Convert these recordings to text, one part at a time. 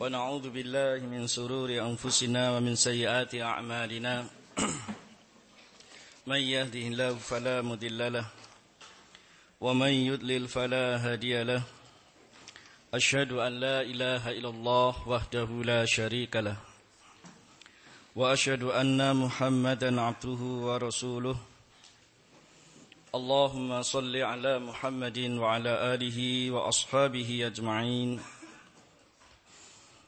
ونعوذ بالله من سرور أنفسنا ومن سيئات أعمالنا. من يهده الله فلا مضل له ومن يضلل فلا هادي له. أشهد أن لا إله إلا الله وحده لا شريك له وأشهد أن محمدا عبده ورسوله. اللهم صل على محمد وعلى آله وأصحابه أجمعين.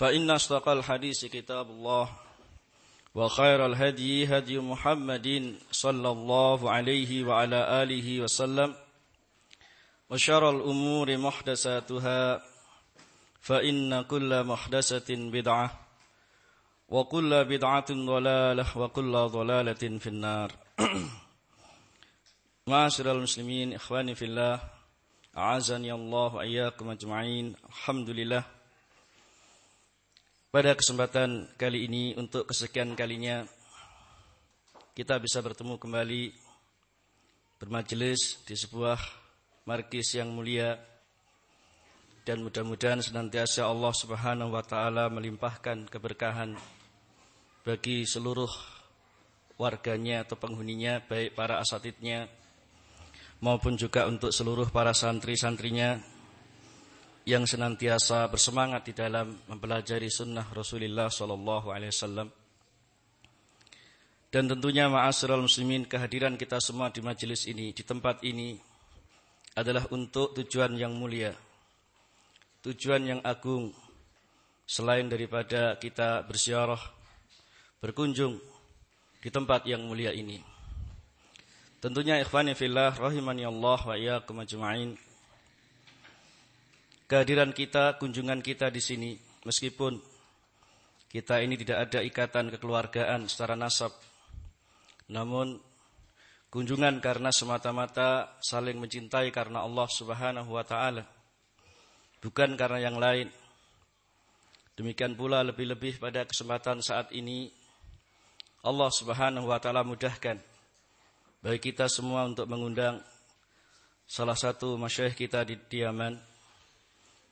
فإن أصدق الحديث كتاب الله وخير الهدي هدي محمد صلى الله عليه وعلى آله وسلم وشر الأمور محدثاتها فإن كل محدثة بدعة وكل بدعة ضلالة وكل ضلالة في النار. معاشر المسلمين إخواني في الله أعزني الله وإياكم أجمعين. الحمد لله. Pada kesempatan kali ini untuk kesekian kalinya kita bisa bertemu kembali bermajelis di sebuah markis yang mulia. Dan mudah-mudahan senantiasa Allah Subhanahu wa taala melimpahkan keberkahan bagi seluruh warganya atau penghuninya baik para asatidnya maupun juga untuk seluruh para santri-santrinya yang senantiasa bersemangat di dalam mempelajari sunnah Rasulullah Sallallahu Alaihi Wasallam. Dan tentunya ma'asyiral muslimin kehadiran kita semua di majelis ini, di tempat ini adalah untuk tujuan yang mulia. Tujuan yang agung selain daripada kita bersiarah berkunjung di tempat yang mulia ini. Tentunya ikhwani fillah rahimani Allah wa iyyakum ajma'in kehadiran kita, kunjungan kita di sini, meskipun kita ini tidak ada ikatan kekeluargaan secara nasab, namun kunjungan karena semata-mata saling mencintai karena Allah Subhanahu wa taala, bukan karena yang lain. Demikian pula lebih-lebih pada kesempatan saat ini Allah Subhanahu wa taala mudahkan bagi kita semua untuk mengundang salah satu masyayikh kita di Diaman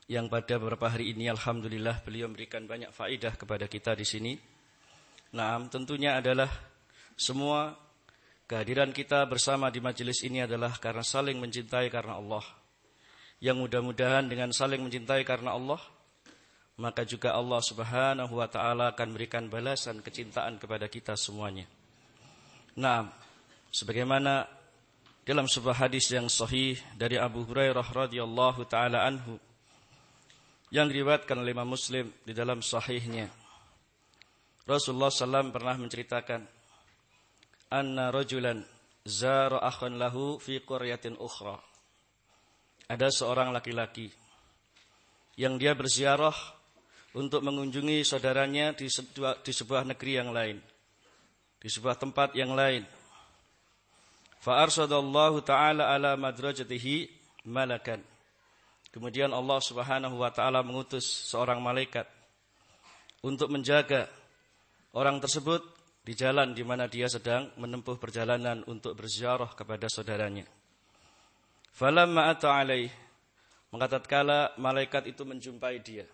yang pada beberapa hari ini alhamdulillah beliau memberikan banyak faidah kepada kita di sini. Nah, tentunya adalah semua kehadiran kita bersama di majelis ini adalah karena saling mencintai karena Allah. Yang mudah-mudahan dengan saling mencintai karena Allah, maka juga Allah Subhanahu wa taala akan berikan balasan kecintaan kepada kita semuanya. Nah, sebagaimana dalam sebuah hadis yang sahih dari Abu Hurairah radhiyallahu taala anhu yang diriwayatkan oleh Imam Muslim di dalam sahihnya. Rasulullah SAW pernah menceritakan anna rajulan zara akhan lahu fi qaryatin ukhra. Ada seorang laki-laki yang dia berziarah untuk mengunjungi saudaranya di sebuah, di sebuah negeri yang lain, di sebuah tempat yang lain. Fa arsadallahu taala ala madrajatihi malakan Kemudian Allah Subhanahu wa taala mengutus seorang malaikat untuk menjaga orang tersebut di jalan di mana dia sedang menempuh perjalanan untuk berziarah kepada saudaranya. Falamma ata alaih maka malaikat itu menjumpai dia.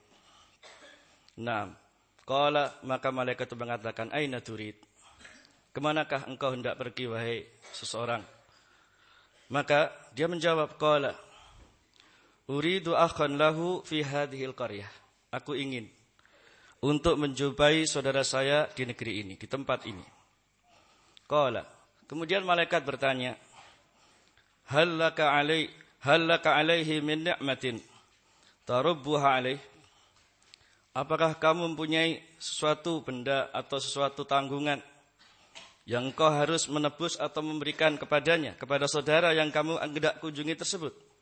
Nah, qala maka malaikat itu mengatakan aina turid? Ke manakah engkau hendak pergi wahai seseorang? Maka dia menjawab qala Uridu akhan lahu fi hadhil qaryah. Aku ingin untuk menjumpai saudara saya di negeri ini, di tempat ini. Qala. Kemudian malaikat bertanya, "Hal laka alai hal alaihi min ni'matin tarubbuha alaih?" Apakah kamu mempunyai sesuatu benda atau sesuatu tanggungan yang kau harus menebus atau memberikan kepadanya, kepada saudara yang kamu hendak kunjungi tersebut?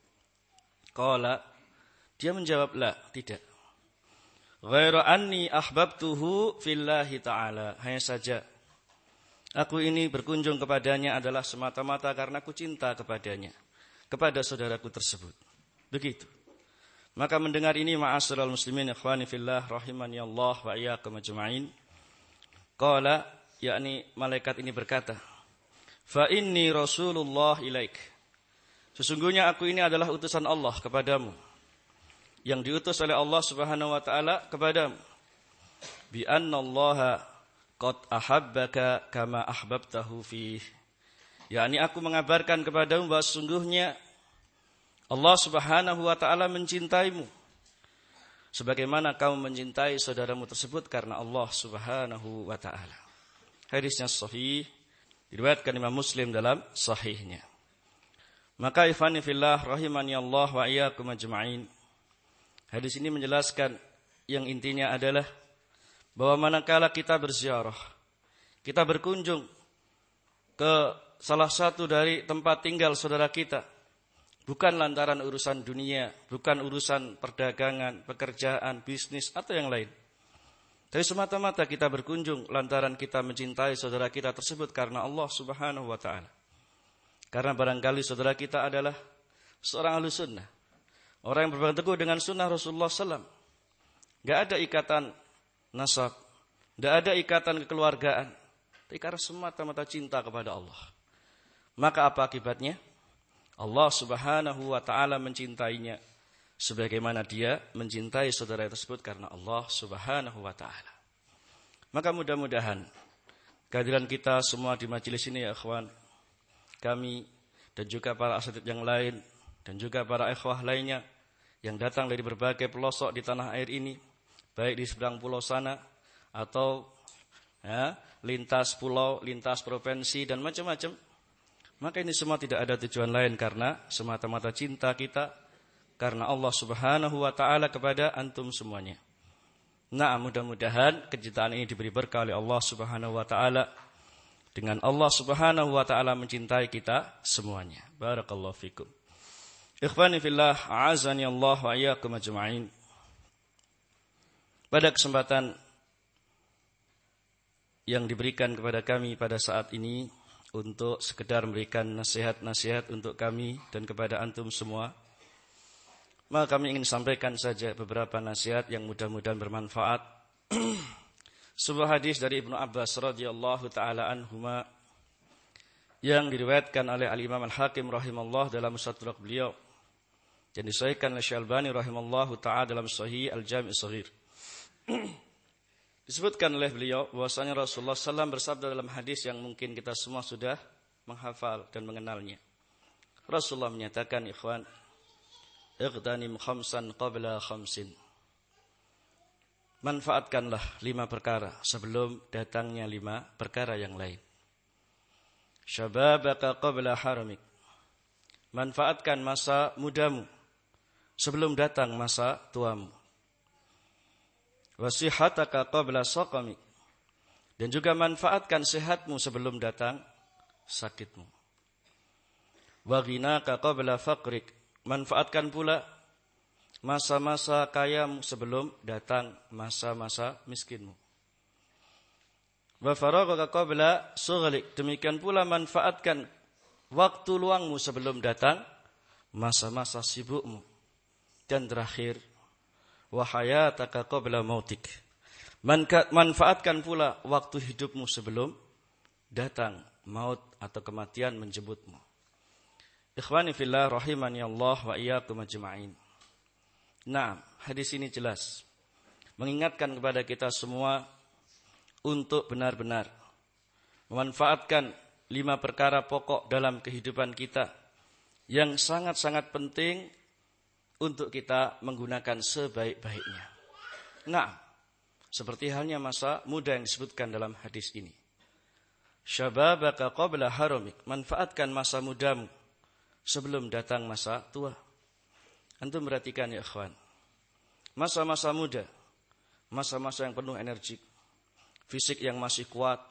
Qala, dia menjawab, "La, tidak." Ghairu anni ahbabtuhu fillahi ta'ala. Hanya saja aku ini berkunjung kepadanya adalah semata-mata karena aku cinta kepadanya, kepada saudaraku tersebut. Begitu. Maka mendengar ini ma'asyiral muslimin ikhwani fillah rahimani Allah wa iyyakum ajma'in. Qala yakni malaikat ini berkata, "Fa inni Rasulullah ilaik." Sesungguhnya aku ini adalah utusan Allah kepadamu. Yang diutus oleh Allah Subhanahu wa taala kepadamu. Bi anna Allah qad ahabbaka kama ahbabtahu fi. yakni aku mengabarkan kepadamu bahwa sesungguhnya Allah Subhanahu wa taala mencintaimu sebagaimana kamu mencintai saudaramu tersebut karena Allah Subhanahu wa taala. Hadisnya sahih diriwayatkan Imam Muslim dalam sahihnya. Maka ifani fillah rahimani Allah wa iyyakum ajma'in. Hadis ini menjelaskan yang intinya adalah bahwa manakala kita berziarah, kita berkunjung ke salah satu dari tempat tinggal saudara kita, Bukan lantaran urusan dunia, bukan urusan perdagangan, pekerjaan, bisnis, atau yang lain. Tapi semata-mata kita berkunjung lantaran kita mencintai saudara kita tersebut karena Allah subhanahu wa ta'ala. Karena barangkali saudara kita adalah seorang ahlu sunnah. Orang yang berpegang teguh dengan sunnah Rasulullah SAW. Gak ada ikatan nasab. Gak ada ikatan kekeluargaan. Tapi karena semata-mata cinta kepada Allah. Maka apa akibatnya? Allah Subhanahu wa taala mencintainya sebagaimana dia mencintai saudara tersebut karena Allah Subhanahu wa taala. Maka mudah-mudahan kehadiran kita semua di majelis ini ya ikhwan, kami dan juga para asatid yang lain dan juga para ikhwah lainnya yang datang dari berbagai pelosok di tanah air ini, baik di seberang pulau sana atau ya, lintas pulau, lintas provinsi dan macam-macam maka ini semua tidak ada tujuan lain karena semata-mata cinta kita karena Allah Subhanahu wa taala kepada antum semuanya. Nah, mudah-mudahan kecintaan ini diberi berkah oleh Allah Subhanahu wa taala dengan Allah Subhanahu wa taala mencintai kita semuanya. Barakallahu fikum. Ikhwani fillah, a'azani Allah wa iyyakum ajma'in. Pada kesempatan yang diberikan kepada kami pada saat ini untuk sekedar memberikan nasihat-nasihat untuk kami dan kepada antum semua. Maka kami ingin sampaikan saja beberapa nasihat yang mudah-mudahan bermanfaat. Sebuah hadis dari Ibnu Abbas radhiyallahu taala anhuma yang diriwayatkan oleh Al Imam Al Hakim rahimallahu dalam Mustadrak beliau dan disahihkan oleh Syalbani rahimallahu taala dalam Sahih Al Jami' Shaghir. Disebutkan oleh beliau bahwasanya Rasulullah SAW bersabda dalam hadis yang mungkin kita semua sudah menghafal dan mengenalnya. Rasulullah menyatakan, ikhwan, Iqtanim khamsan qabla khamsin. Manfaatkanlah lima perkara sebelum datangnya lima perkara yang lain. Syababaka qabla haramik. Manfaatkan masa mudamu sebelum datang masa tuamu wasihataka qabla saqamik dan juga manfaatkan sehatmu sebelum datang sakitmu wa ghinaka qabla faqrik manfaatkan pula masa-masa kayamu sebelum datang masa-masa miskinmu wa demikian pula manfaatkan waktu luangmu sebelum datang masa-masa sibukmu dan terakhir wahayataka qabla mautik. Manfaatkan pula waktu hidupmu sebelum datang maut atau kematian menjemputmu. Ikhwani fillah rahimani Allah wa iyyakum ajma'in. Nah, hadis ini jelas mengingatkan kepada kita semua untuk benar-benar memanfaatkan lima perkara pokok dalam kehidupan kita yang sangat-sangat penting untuk kita menggunakan sebaik-baiknya. Nah, Seperti halnya masa muda yang disebutkan dalam hadis ini. Syababaka qabla haramik. Manfaatkan masa mudamu sebelum datang masa tua. Antum perhatikan ya ikhwan. Masa-masa muda, masa-masa yang penuh energi, fisik yang masih kuat,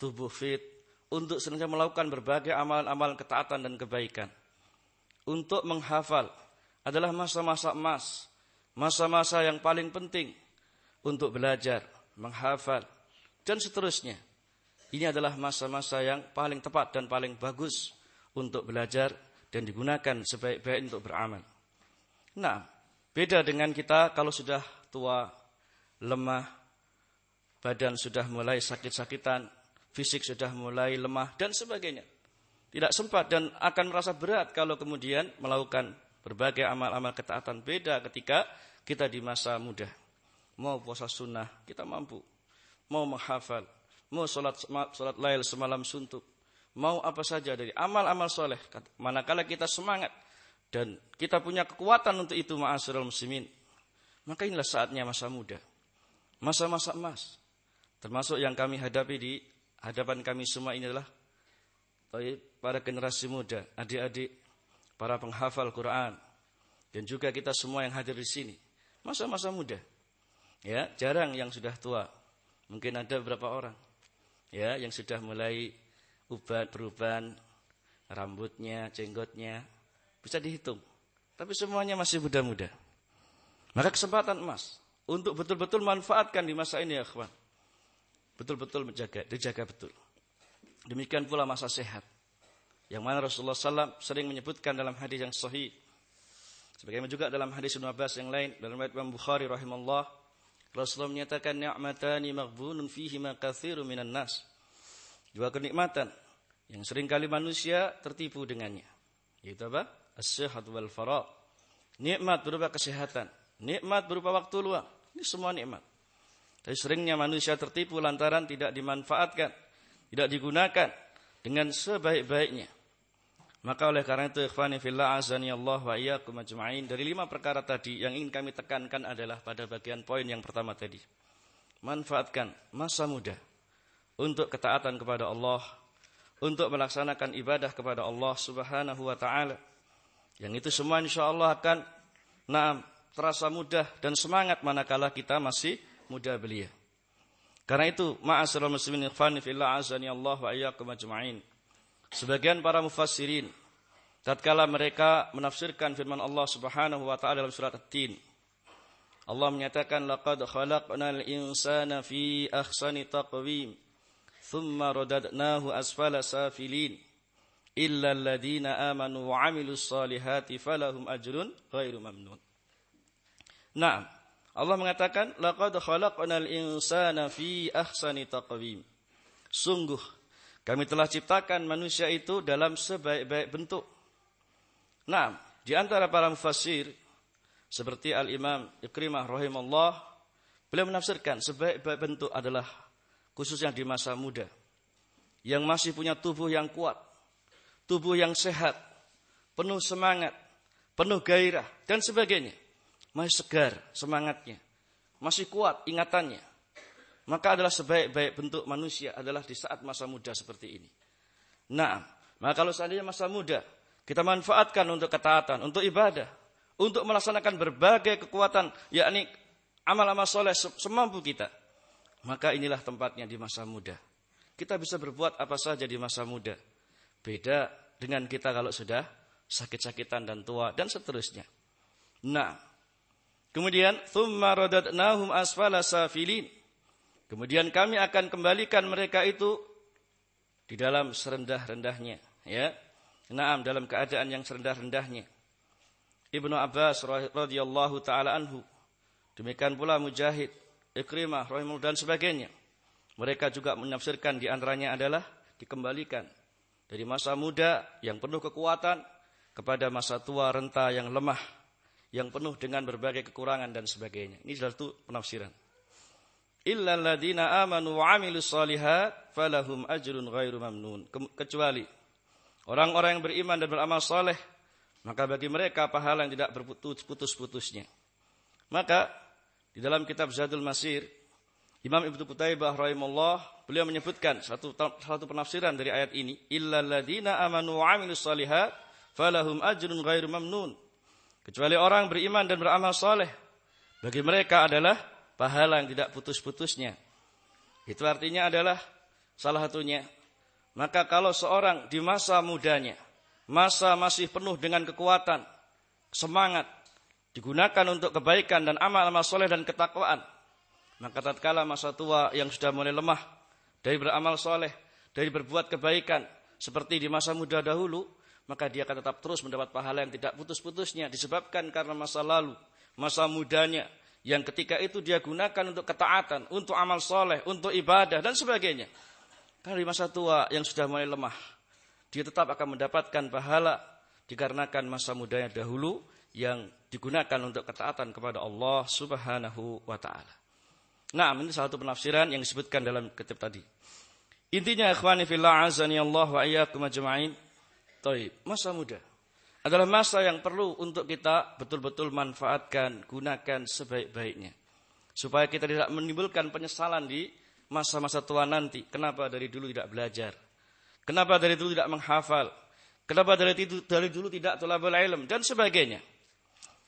tubuh fit, untuk senantiasa melakukan berbagai amalan-amalan ketaatan dan kebaikan. Untuk menghafal adalah masa-masa emas, masa-masa yang paling penting untuk belajar, menghafal, dan seterusnya. Ini adalah masa-masa yang paling tepat dan paling bagus untuk belajar dan digunakan sebaik-baik untuk beramal. Nah, beda dengan kita kalau sudah tua, lemah, badan sudah mulai sakit-sakitan, fisik sudah mulai lemah dan sebagainya. Tidak sempat dan akan merasa berat kalau kemudian melakukan berbagai amal-amal ketaatan beda ketika kita di masa muda. Mau puasa sunnah, kita mampu. Mau menghafal, mau sholat, sholat lail semalam suntuk. Mau apa saja dari amal-amal soleh. Manakala kita semangat dan kita punya kekuatan untuk itu ma'asyiral muslimin. Maka inilah saatnya masa muda. Masa-masa emas. Termasuk yang kami hadapi di hadapan kami semua ini adalah para generasi muda, adik-adik, para penghafal Quran, dan juga kita semua yang hadir di sini. Masa-masa muda. Ya, jarang yang sudah tua. Mungkin ada beberapa orang ya yang sudah mulai ubat perubahan rambutnya, jenggotnya bisa dihitung. Tapi semuanya masih muda-muda. Maka kesempatan emas untuk betul-betul manfaatkan di masa ini ya kawan betul-betul menjaga, dijaga betul. Demikian pula masa sehat. Yang mana Rasulullah SAW sering menyebutkan dalam hadis yang sahih. Sebagaimana juga dalam hadis Ibnu Abbas yang lain dalam riwayat Imam Bukhari rahimahullah Rasulullah menyatakan ni'matani maghbunun fihi ma katsiru minan nas. Dua kenikmatan yang sering kali manusia tertipu dengannya. Yaitu apa? As-sihat wal farah. Nikmat berupa kesehatan, nikmat berupa waktu luang. Ini semua nikmat. Tapi seringnya manusia tertipu lantaran tidak dimanfaatkan, tidak digunakan dengan sebaik-baiknya. Maka oleh karena itu ikhwani fillah azani Allah wa iyyakum ajma'in dari lima perkara tadi yang ingin kami tekankan adalah pada bagian poin yang pertama tadi. Manfaatkan masa muda untuk ketaatan kepada Allah, untuk melaksanakan ibadah kepada Allah Subhanahu wa taala. Yang itu semua insyaallah akan nah, terasa mudah dan semangat manakala kita masih muda belia. Karena itu, ma'asyiral muslimin ikhwani fillah azani Allah wa ajma'in. Sebagian para mufassirin tatkala mereka menafsirkan firman Allah Subhanahu wa taala dalam surat At-Tin. Allah menyatakan laqad khalaqnal insana fi ahsani taqwim thumma radadnahu asfala safilin illa alladhina amanu wa 'amilus salihati falahum ajrun ghairu mamnun. Naam. Allah mengatakan laqad khalaqnal insana fi ahsani taqwim. Sungguh kami telah ciptakan manusia itu dalam sebaik-baik bentuk. Nah, di antara para mufassir seperti Al-Imam Ikrimah rahimahullah beliau menafsirkan sebaik-baik bentuk adalah khususnya di masa muda yang masih punya tubuh yang kuat, tubuh yang sehat, penuh semangat, penuh gairah dan sebagainya masih segar semangatnya, masih kuat ingatannya, maka adalah sebaik-baik bentuk manusia adalah di saat masa muda seperti ini. Nah, maka kalau seandainya masa muda kita manfaatkan untuk ketaatan, untuk ibadah, untuk melaksanakan berbagai kekuatan, yakni amal-amal soleh semampu kita, maka inilah tempatnya di masa muda. Kita bisa berbuat apa saja di masa muda. Beda dengan kita kalau sudah sakit-sakitan dan tua dan seterusnya. Nah, Kemudian thumma radadnahum asfala safilin. Kemudian kami akan kembalikan mereka itu di dalam serendah-rendahnya, ya. Naam dalam keadaan yang serendah-rendahnya. Ibnu Abbas radhiyallahu taala anhu. Demikian pula Mujahid, Ikrimah rahimahullah dan sebagainya. Mereka juga menafsirkan di antaranya adalah dikembalikan dari masa muda yang penuh kekuatan kepada masa tua renta yang lemah yang penuh dengan berbagai kekurangan dan sebagainya. Ini adalah satu penafsiran. Illa alladziina amanu wa 'amilus shalihat falahum ajrun ghairu mamnun. Kecuali orang-orang yang beriman dan beramal saleh, maka bagi mereka pahala yang tidak berputus-putusnya. Maka di dalam kitab Zadul Masir Imam Ibnu Qutaibah rahimahullah beliau menyebutkan satu satu penafsiran dari ayat ini illal ladzina amanu wa amilus solihat falahum ajrun ghairu mamnun. Kecuali orang beriman dan beramal soleh bagi mereka adalah pahala yang tidak putus-putusnya. Itu artinya adalah salah satunya. Maka kalau seorang di masa mudanya masa masih penuh dengan kekuatan semangat digunakan untuk kebaikan dan amal-amal soleh dan ketakwaan maka tatkala masa tua yang sudah mulai lemah dari beramal soleh, dari berbuat kebaikan seperti di masa muda dahulu, maka dia akan tetap terus mendapat pahala yang tidak putus-putusnya disebabkan karena masa lalu, masa mudanya yang ketika itu dia gunakan untuk ketaatan, untuk amal soleh, untuk ibadah dan sebagainya. Karena di masa tua yang sudah mulai lemah, dia tetap akan mendapatkan pahala dikarenakan masa mudanya dahulu yang digunakan untuk ketaatan kepada Allah Subhanahu wa taala. Nah, ini salah satu penafsiran yang disebutkan dalam kitab tadi. Intinya ikhwani fillah azani Allah wa iyyakum ajma'in. Taib, masa muda adalah masa yang perlu untuk kita betul-betul manfaatkan, gunakan sebaik-baiknya. Supaya kita tidak menimbulkan penyesalan di masa-masa tua nanti. Kenapa dari dulu tidak belajar? Kenapa dari dulu tidak menghafal? Kenapa dari, dari dulu tidak tulabul ilm? Dan sebagainya.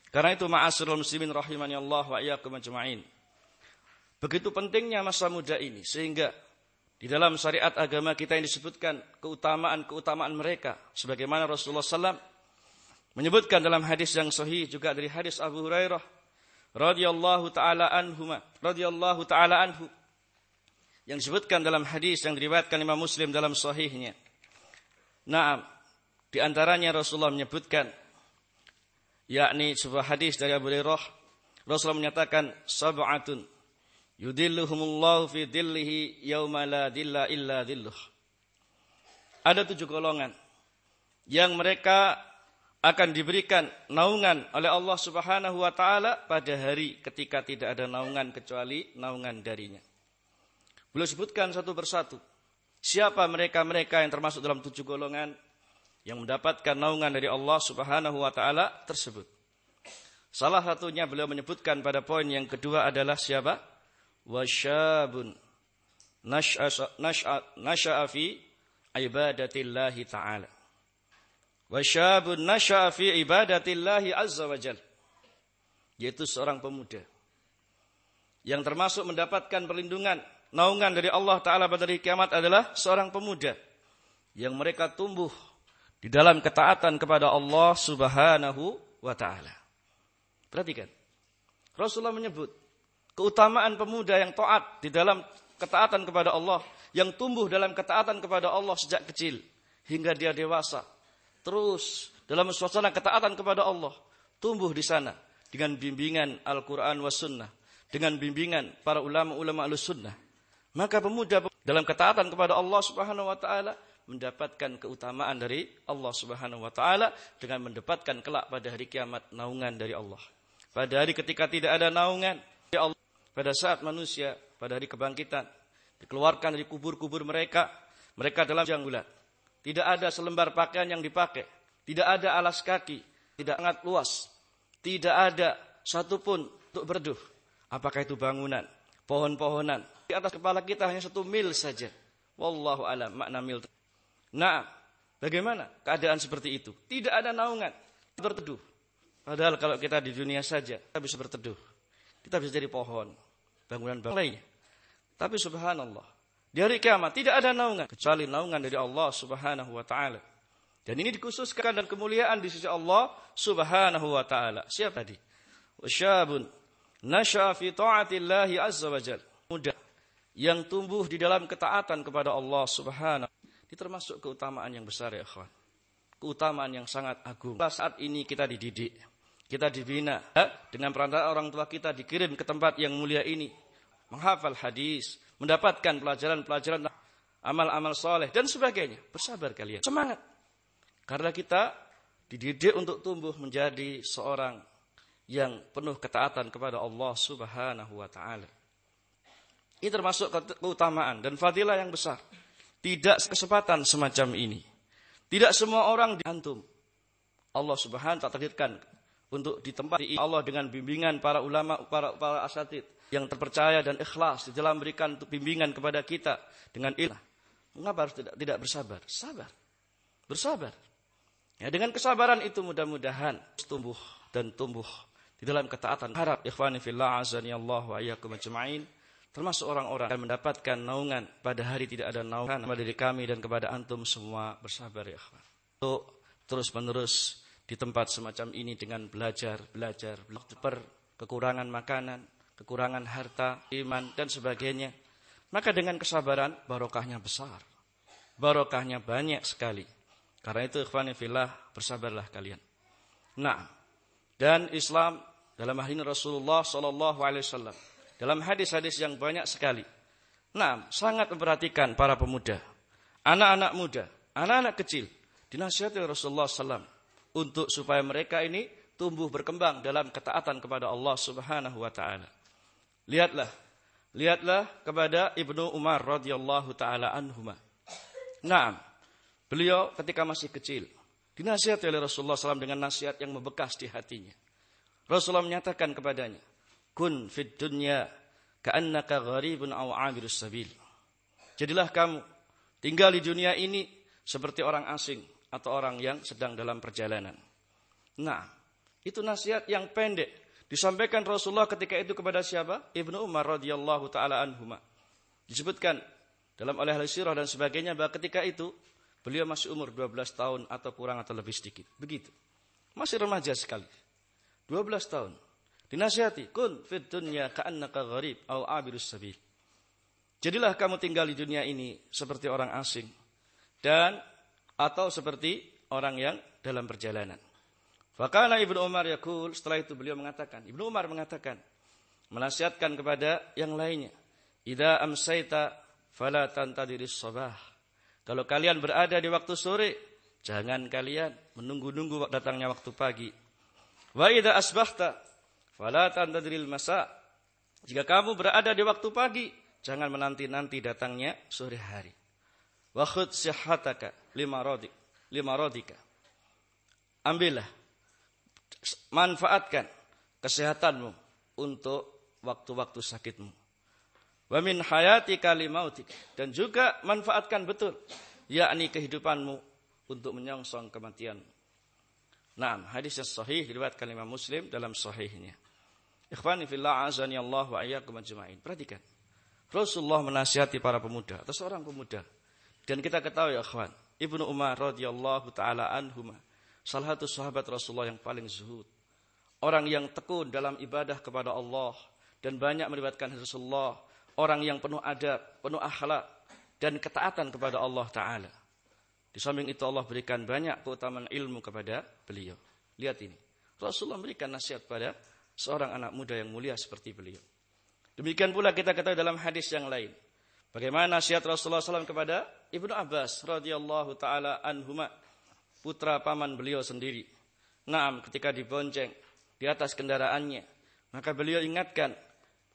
Karena itu ma'asirul muslimin rahimani Allah wa ajma'in. Begitu pentingnya masa muda ini sehingga di dalam syariat agama kita yang disebutkan keutamaan-keutamaan mereka sebagaimana Rasulullah SAW menyebutkan dalam hadis yang sahih juga dari hadis Abu Hurairah radhiyallahu taala anhu radhiyallahu taala anhu yang disebutkan dalam hadis yang diriwayatkan Imam Muslim dalam sahihnya. Naam, di antaranya Rasulullah menyebutkan yakni sebuah hadis dari Abu Hurairah Rasulullah menyatakan sab'atun Yudilluhumullahu fi dillihi yauma la dilla illa dilluh. Ada tujuh golongan yang mereka akan diberikan naungan oleh Allah Subhanahu wa taala pada hari ketika tidak ada naungan kecuali naungan darinya. Beliau sebutkan satu persatu. Siapa mereka-mereka yang termasuk dalam tujuh golongan yang mendapatkan naungan dari Allah Subhanahu wa taala tersebut. Salah satunya beliau menyebutkan pada poin yang kedua adalah siapa? Wasyabun nasha'a fi ibadatillahi ta'ala. Wasyabun nasha'a fi ibadatillahi azza wa jal. Yaitu seorang pemuda. Yang termasuk mendapatkan perlindungan, naungan dari Allah Ta'ala pada hari kiamat adalah seorang pemuda. Yang mereka tumbuh di dalam ketaatan kepada Allah Subhanahu wa Ta'ala. Perhatikan. Rasulullah menyebut keutamaan pemuda yang taat di dalam ketaatan kepada Allah, yang tumbuh dalam ketaatan kepada Allah sejak kecil hingga dia dewasa. Terus dalam suasana ketaatan kepada Allah, tumbuh di sana dengan bimbingan Al-Qur'an was sunnah, dengan bimbingan para ulama-ulama al-sunnah. Maka pemuda dalam ketaatan kepada Allah Subhanahu wa taala mendapatkan keutamaan dari Allah Subhanahu wa taala dengan mendapatkan kelak pada hari kiamat naungan dari Allah. Pada hari ketika tidak ada naungan, ya pada saat manusia pada hari kebangkitan dikeluarkan dari kubur-kubur mereka, mereka dalam janggulat. Tidak ada selembar pakaian yang dipakai, tidak ada alas kaki, tidak sangat luas, tidak ada satupun untuk berduh. Apakah itu bangunan, pohon-pohonan? Di atas kepala kita hanya satu mil saja. Wallahu alam makna mil. Nah, bagaimana keadaan seperti itu? Tidak ada naungan, berteduh. Padahal kalau kita di dunia saja, kita bisa berteduh. Kita bisa jadi pohon, bangunan-bangunan lainnya. Tapi subhanallah, di hari kiamat tidak ada naungan kecuali naungan dari Allah Subhanahu wa taala. Dan ini dikhususkan dan kemuliaan di sisi Allah Subhanahu wa taala. Siapa tadi? Wasyabun nasya fi taatillahi azza wa jal. Muda yang tumbuh di dalam ketaatan kepada Allah Subhanahu. Ini termasuk keutamaan yang besar ya kawan. Keutamaan yang sangat agung. Saat ini kita dididik kita dibina dengan perantara orang tua kita dikirim ke tempat yang mulia ini. Menghafal hadis, mendapatkan pelajaran-pelajaran amal-amal soleh dan sebagainya. Bersabar kalian, semangat. Karena kita dididik untuk tumbuh menjadi seorang yang penuh ketaatan kepada Allah Subhanahu wa taala. Ini termasuk keutamaan dan fadilah yang besar. Tidak kesempatan semacam ini. Tidak semua orang diantum. Allah Subhanahu wa taala takdirkan untuk ditempati Allah dengan bimbingan para ulama, para para asatid, yang terpercaya dan ikhlas di dalam memberikan bimbingan kepada kita dengan ilmu. Mengapa harus tidak, tidak bersabar? Sabar. Bersabar. Ya, dengan kesabaran itu mudah-mudahan tumbuh dan tumbuh di dalam ketaatan. Harap ikhwani fillah azani Allah wa iyyakum ajma'in termasuk orang-orang yang mendapatkan naungan pada hari tidak ada naungan kepada diri kami dan kepada antum semua bersabar ya ikhwan. Untuk terus-menerus di tempat semacam ini dengan belajar, belajar, belajar kekurangan makanan, kekurangan harta, iman dan sebagainya. Maka dengan kesabaran barokahnya besar. Barokahnya banyak sekali. Karena itu ikhwani fillah bersabarlah kalian. Nah, dan Islam dalam hal ini Rasulullah wasallam dalam hadis-hadis yang banyak sekali. Nah, sangat memperhatikan para pemuda, anak-anak muda, anak-anak kecil dinasihati Rasulullah SAW untuk supaya mereka ini tumbuh berkembang dalam ketaatan kepada Allah Subhanahu wa taala. Lihatlah, lihatlah kepada Ibnu Umar radhiyallahu taala anhuma. Nah, beliau ketika masih kecil dinasihati oleh Rasulullah SAW dengan nasihat yang membekas di hatinya. Rasulullah menyatakan kepadanya, "Kun fid dunya ka'annaka gharibun aw 'abirus sabil." Jadilah kamu tinggal di dunia ini seperti orang asing atau orang yang sedang dalam perjalanan. Nah, itu nasihat yang pendek Disampaikan Rasulullah ketika itu kepada siapa? Ibnu Umar radhiyallahu taala anhuma. Disebutkan dalam oleh sirah dan sebagainya bahwa ketika itu beliau masih umur 12 tahun atau kurang atau lebih sedikit. Begitu. Masih remaja sekali. 12 tahun. Dinasihati, kun fid dunya ka'annaka gharib au abirus sabil. Jadilah kamu tinggal di dunia ini seperti orang asing dan atau seperti orang yang dalam perjalanan. Fakala Ibnu Umar yakul, setelah itu beliau mengatakan, Ibnu Umar mengatakan, menasihatkan kepada yang lainnya, Ida amsaita fala tantadiris sabah. Kalau kalian berada di waktu sore, jangan kalian menunggu-nunggu datangnya waktu pagi. Wa ida asbahta fala tantadiril masa. Jika kamu berada di waktu pagi, jangan menanti-nanti datangnya sore hari. Wa khudh sihhataka lima rodik, lima rodika. Ambillah manfaatkan kesehatanmu untuk waktu-waktu sakitmu. Wa min hayatika dan juga manfaatkan betul yakni kehidupanmu untuk menyongsong kematian. Nah, hadis yang sahih diriwayatkan Imam Muslim dalam sahihnya. Ikhwani fillah azani Allah wa iyyakum ajma'in. Perhatikan. Rasulullah menasihati para pemuda atau seorang pemuda. Dan kita ketahui ikhwan, Ibnu Umar radhiyallahu taala anhuma Salah satu sahabat Rasulullah yang paling zuhud. Orang yang tekun dalam ibadah kepada Allah. Dan banyak melibatkan Rasulullah. Orang yang penuh adab, penuh akhlak. Dan ketaatan kepada Allah Ta'ala. Di samping itu Allah berikan banyak keutamaan ilmu kepada beliau. Lihat ini. Rasulullah memberikan nasihat pada seorang anak muda yang mulia seperti beliau. Demikian pula kita ketahui dalam hadis yang lain. Bagaimana nasihat Rasulullah SAW kepada Ibnu Abbas radhiyallahu taala anhuma putra paman beliau sendiri. Naam ketika dibonceng di atas kendaraannya. Maka beliau ingatkan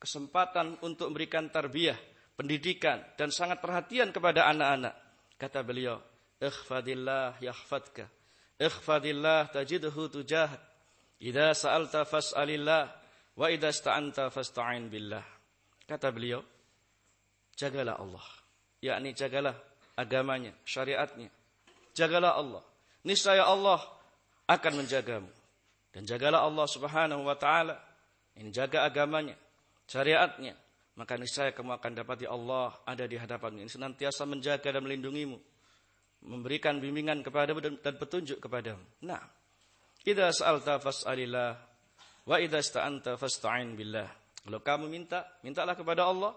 kesempatan untuk memberikan tarbiyah, pendidikan dan sangat perhatian kepada anak-anak. Kata beliau, "Ikhfadillah yahfadka. Ikhfadillah tajidhu tujahak. Idza sa'alta fas'alillah wa idza ista'anta fasta'in billah." Kata beliau, jagalah Allah. Yakni jagalah agamanya, syariatnya. Jagalah Allah niscaya Allah akan menjagamu. Dan jagalah Allah Subhanahu wa taala. Ini jaga agamanya, syariatnya. Maka niscaya kamu akan dapat di Allah ada di hadapanmu. Ini senantiasa menjaga dan melindungimu. Memberikan bimbingan kepadamu dan petunjuk kepadamu. Nah, idza sa'alta fas'alillah wa idza ista'anta fasta'in billah. Kalau kamu minta, mintalah kepada Allah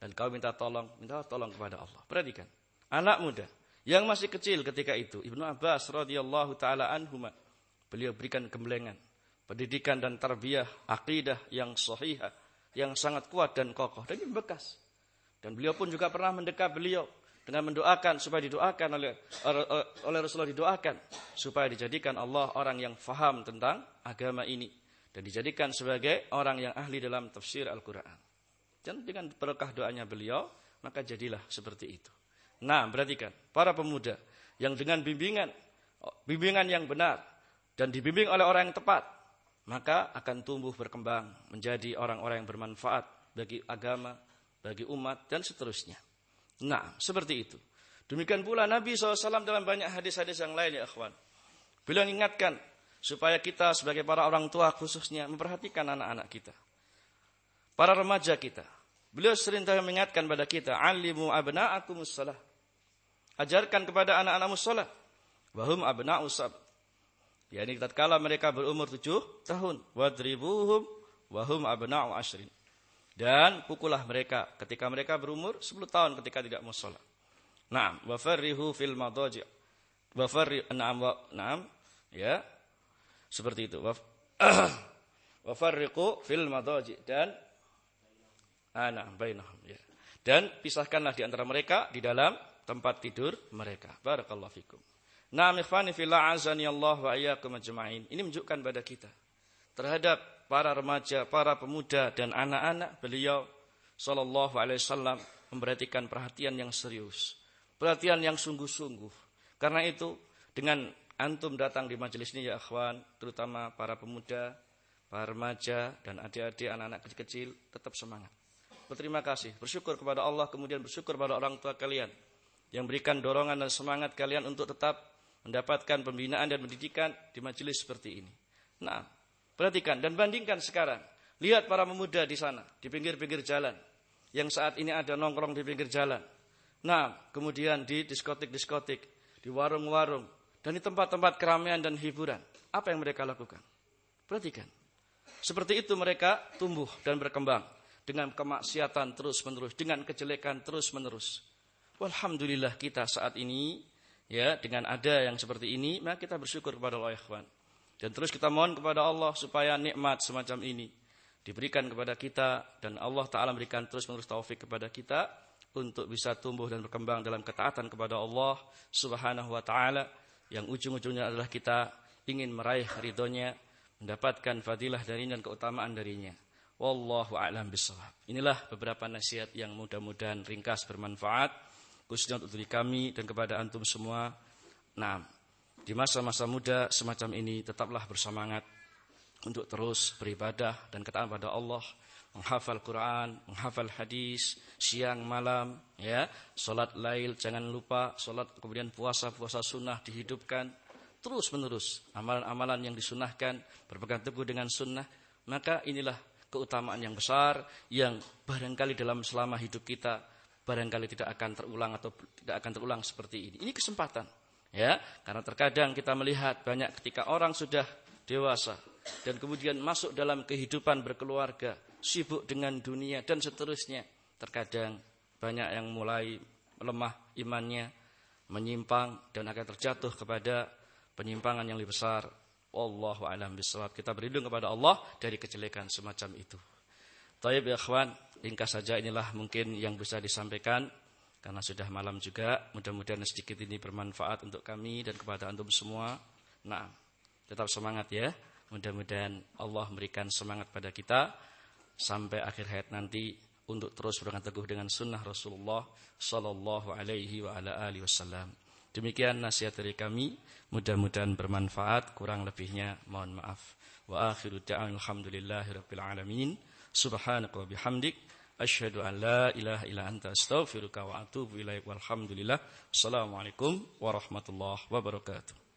dan kau minta tolong, minta tolong kepada Allah. Perhatikan. Anak muda. Yang masih kecil ketika itu. Ibnu Abbas radhiyallahu taala anhuma. Beliau berikan gemblengan. Pendidikan dan tarbiyah akidah yang sahih yang sangat kuat dan kokoh. Dan ini bekas. Dan beliau pun juga pernah mendekat beliau dengan mendoakan supaya didoakan oleh oleh Rasulullah didoakan supaya dijadikan Allah orang yang faham tentang agama ini dan dijadikan sebagai orang yang ahli dalam tafsir Al-Qur'an. Dan dengan berkah doanya beliau maka jadilah seperti itu. Nah, perhatikan, para pemuda yang dengan bimbingan bimbingan yang benar dan dibimbing oleh orang yang tepat, maka akan tumbuh berkembang menjadi orang-orang yang bermanfaat bagi agama, bagi umat, dan seterusnya. Nah, seperti itu. Demikian pula Nabi SAW dalam banyak hadis-hadis yang lain ya akhwan. Beliau ingatkan supaya kita sebagai para orang tua khususnya memperhatikan anak-anak kita. Para remaja kita. Beliau sering mengingatkan pada kita, alimu abna'akumus salah. Ajarkan kepada anak-anak salat. Wahum abna'us sab. Ya ini tatkala mereka berumur tujuh tahun. Wadribuhum wahum abna'u ashrin. Dan pukullah mereka ketika mereka berumur sepuluh tahun ketika tidak mau sholat. Naam, wafarrihu fil madaji. Wafarri na'am wa na'am ya. Seperti itu. Wafarriqu fil madaji dan ana ah, bainahum ya. Dan pisahkanlah di antara mereka di dalam tempat tidur mereka. Barakallahu fikum. Naam ikhwani fillah azani Allah wa iyyakum ajma'in. Ini menunjukkan pada kita terhadap para remaja, para pemuda dan anak-anak beliau sallallahu alaihi wasallam memperhatikan perhatian yang serius, perhatian yang sungguh-sungguh. Karena itu dengan antum datang di majelis ini ya akhwan, terutama para pemuda, para remaja dan adik-adik anak-anak kecil-kecil tetap semangat. Berterima kasih, bersyukur kepada Allah kemudian bersyukur kepada orang tua kalian yang berikan dorongan dan semangat kalian untuk tetap mendapatkan pembinaan dan pendidikan di majelis seperti ini. Nah, perhatikan dan bandingkan sekarang. Lihat para pemuda di sana, di pinggir-pinggir jalan. Yang saat ini ada nongkrong di pinggir jalan. Nah, kemudian di diskotik-diskotik, di warung-warung, dan di tempat-tempat keramaian dan hiburan. Apa yang mereka lakukan? Perhatikan. Seperti itu mereka tumbuh dan berkembang. Dengan kemaksiatan terus-menerus, dengan kejelekan terus-menerus. Alhamdulillah kita saat ini ya dengan ada yang seperti ini maka kita bersyukur kepada Allah ikhwan. Dan terus kita mohon kepada Allah supaya nikmat semacam ini diberikan kepada kita dan Allah taala berikan terus menerus taufik kepada kita untuk bisa tumbuh dan berkembang dalam ketaatan kepada Allah Subhanahu wa taala yang ujung-ujungnya adalah kita ingin meraih ridhonya mendapatkan fadilah darinya dan keutamaan darinya. Wallahu a'lam bissawab. Inilah beberapa nasihat yang mudah-mudahan ringkas bermanfaat khususnya untuk diri kami dan kepada antum semua. Nah, di masa-masa muda semacam ini tetaplah bersemangat untuk terus beribadah dan ketaatan pada Allah, menghafal Quran, menghafal hadis, siang malam, ya, solat lail jangan lupa, solat kemudian puasa puasa sunnah dihidupkan. Terus menerus amalan-amalan yang disunahkan berpegang teguh dengan sunnah. Maka inilah keutamaan yang besar yang barangkali dalam selama hidup kita barangkali tidak akan terulang atau tidak akan terulang seperti ini. Ini kesempatan. Ya, karena terkadang kita melihat banyak ketika orang sudah dewasa dan kemudian masuk dalam kehidupan berkeluarga, sibuk dengan dunia dan seterusnya. Terkadang banyak yang mulai lemah imannya, menyimpang dan akan terjatuh kepada penyimpangan yang lebih besar. Wallahu a'lam bishawab. Kita berlindung kepada Allah dari kejelekan semacam itu. Taib ya kawan, ringkas saja inilah mungkin yang bisa disampaikan karena sudah malam juga. Mudah-mudahan sedikit ini bermanfaat untuk kami dan kepada antum semua. Nah, tetap semangat ya. Mudah-mudahan Allah memberikan semangat pada kita sampai akhir hayat nanti untuk terus berpegang teguh dengan sunnah Rasulullah Sallallahu Alaihi wa ala alihi Wasallam. Demikian nasihat dari kami. Mudah-mudahan bermanfaat. Kurang lebihnya mohon maaf. Wa akhiru da'an alhamdulillahi rabbil alamin. Subhanaka wa bihamdik asyhadu an la ilaha illa anta astaghfiruka wa atubu ilaik walhamdulillah. Assalamualaikum warahmatullahi wabarakatuh.